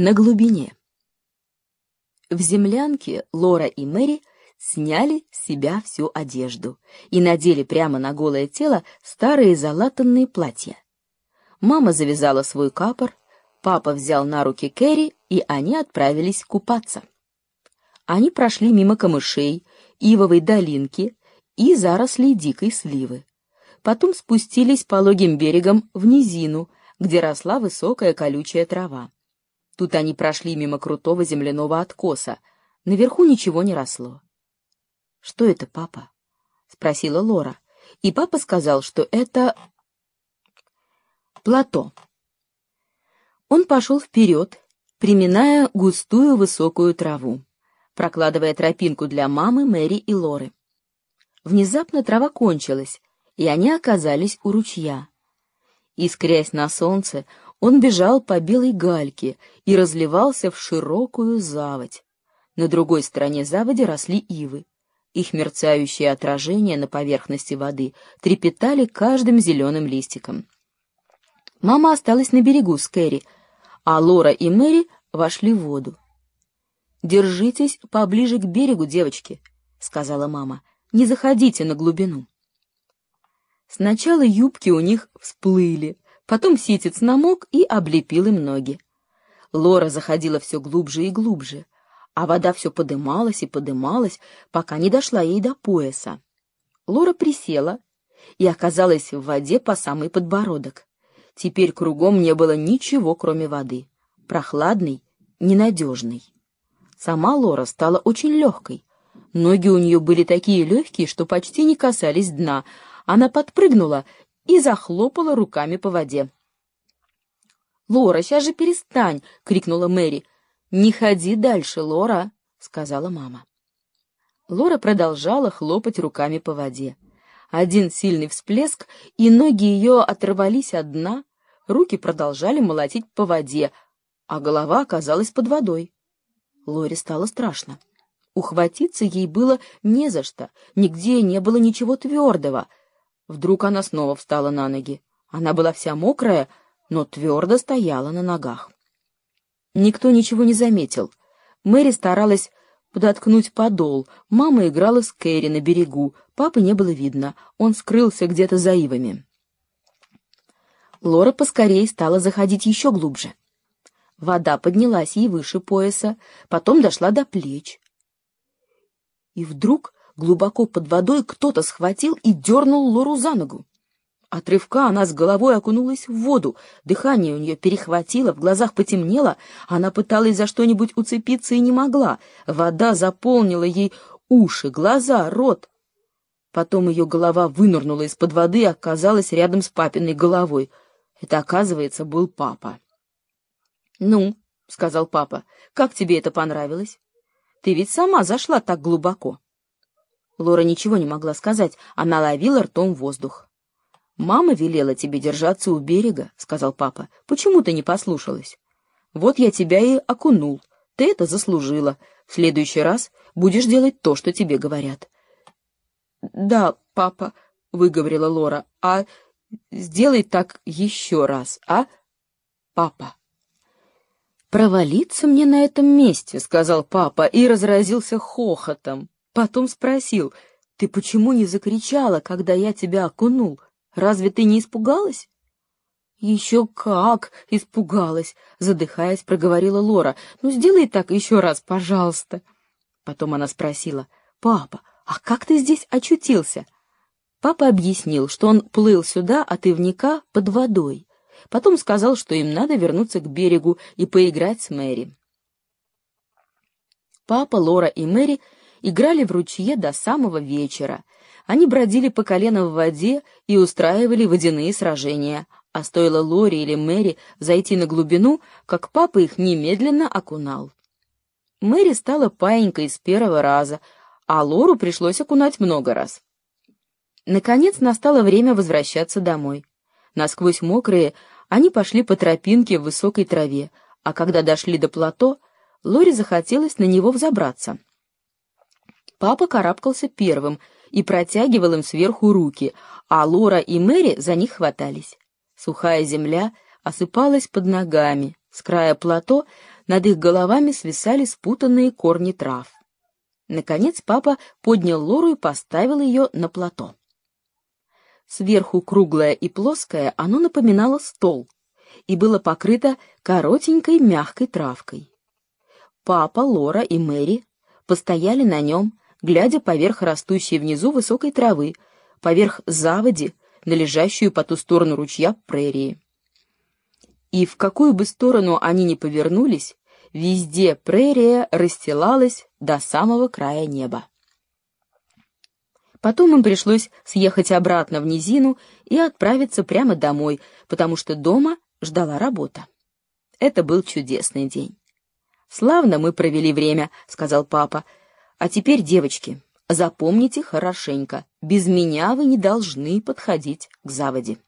На глубине. В землянке Лора и Мэри сняли с себя всю одежду и надели прямо на голое тело старые залатанные платья. Мама завязала свой капор, папа взял на руки Кэрри, и они отправились купаться. Они прошли мимо камышей, ивовой долинки и зарослей дикой сливы. Потом спустились пологим берегом в низину, где росла высокая колючая трава. Тут они прошли мимо крутого земляного откоса. Наверху ничего не росло. «Что это, папа?» — спросила Лора. И папа сказал, что это... плато. Он пошел вперед, приминая густую высокую траву, прокладывая тропинку для мамы, Мэри и Лоры. Внезапно трава кончилась, и они оказались у ручья. Искрясь на солнце, он бежал по белой гальке и разливался в широкую заводь. На другой стороне заводи росли ивы. Их мерцающие отражения на поверхности воды трепетали каждым зеленым листиком. Мама осталась на берегу с Кэрри, а Лора и Мэри вошли в воду. «Держитесь поближе к берегу, девочки», — сказала мама. «Не заходите на глубину». Сначала юбки у них всплыли, Потом ситец намок и облепил им ноги. Лора заходила все глубже и глубже, а вода все подымалась и подымалась, пока не дошла ей до пояса. Лора присела и оказалась в воде по самый подбородок. Теперь кругом не было ничего, кроме воды. Прохладной, ненадежной. Сама Лора стала очень легкой. Ноги у нее были такие легкие, что почти не касались дна. Она подпрыгнула и захлопала руками по воде. «Лора, сейчас же перестань!» — крикнула Мэри. «Не ходи дальше, Лора!» — сказала мама. Лора продолжала хлопать руками по воде. Один сильный всплеск, и ноги ее оторвались от дна, руки продолжали молотить по воде, а голова оказалась под водой. Лоре стало страшно. Ухватиться ей было не за что, нигде не было ничего твердого, Вдруг она снова встала на ноги. Она была вся мокрая, но твердо стояла на ногах. Никто ничего не заметил. Мэри старалась подоткнуть подол. Мама играла с Кэрри на берегу. Папы не было видно. Он скрылся где-то за ивами. Лора поскорей стала заходить еще глубже. Вода поднялась ей выше пояса, потом дошла до плеч. И вдруг Глубоко под водой кто-то схватил и дернул Лору за ногу. От рывка она с головой окунулась в воду, дыхание у нее перехватило, в глазах потемнело, она пыталась за что-нибудь уцепиться и не могла. Вода заполнила ей уши, глаза, рот. Потом ее голова вынырнула из-под воды и оказалась рядом с папиной головой. Это, оказывается, был папа. «Ну», — сказал папа, — «как тебе это понравилось? Ты ведь сама зашла так глубоко». Лора ничего не могла сказать, она ловила ртом воздух. «Мама велела тебе держаться у берега», — сказал папа. «Почему ты не послушалась? Вот я тебя и окунул. Ты это заслужила. В следующий раз будешь делать то, что тебе говорят». «Да, папа», — выговорила Лора, — «а сделай так еще раз, а, папа?» «Провалиться мне на этом месте», — сказал папа и разразился хохотом. Потом спросил, «Ты почему не закричала, когда я тебя окунул? Разве ты не испугалась?» «Еще как!» — испугалась, задыхаясь, проговорила Лора. «Ну, сделай так еще раз, пожалуйста». Потом она спросила, «Папа, а как ты здесь очутился?» Папа объяснил, что он плыл сюда от ивника под водой. Потом сказал, что им надо вернуться к берегу и поиграть с Мэри. Папа, Лора и Мэри играли в ручье до самого вечера. Они бродили по колено в воде и устраивали водяные сражения, а стоило Лори или Мэри зайти на глубину, как папа их немедленно окунал. Мэри стала паинькой с первого раза, а Лору пришлось окунать много раз. Наконец настало время возвращаться домой. Насквозь мокрые, они пошли по тропинке в высокой траве, а когда дошли до плато, Лоре захотелось на него взобраться. Папа карабкался первым и протягивал им сверху руки, а Лора и Мэри за них хватались. Сухая земля осыпалась под ногами. С края плато Над их головами свисали спутанные корни трав. Наконец папа поднял Лору и поставил ее на плато. Сверху круглое и плоское, оно напоминало стол и было покрыто коротенькой мягкой травкой. Папа, Лора и Мэри постояли на нем, глядя поверх растущей внизу высокой травы, поверх заводи, на лежащую по ту сторону ручья прерии. И в какую бы сторону они ни повернулись, везде прерия расстилалась до самого края неба. Потом им пришлось съехать обратно в низину и отправиться прямо домой, потому что дома ждала работа. Это был чудесный день. «Славно мы провели время», — сказал папа. «А теперь, девочки, запомните хорошенько, без меня вы не должны подходить к заводе».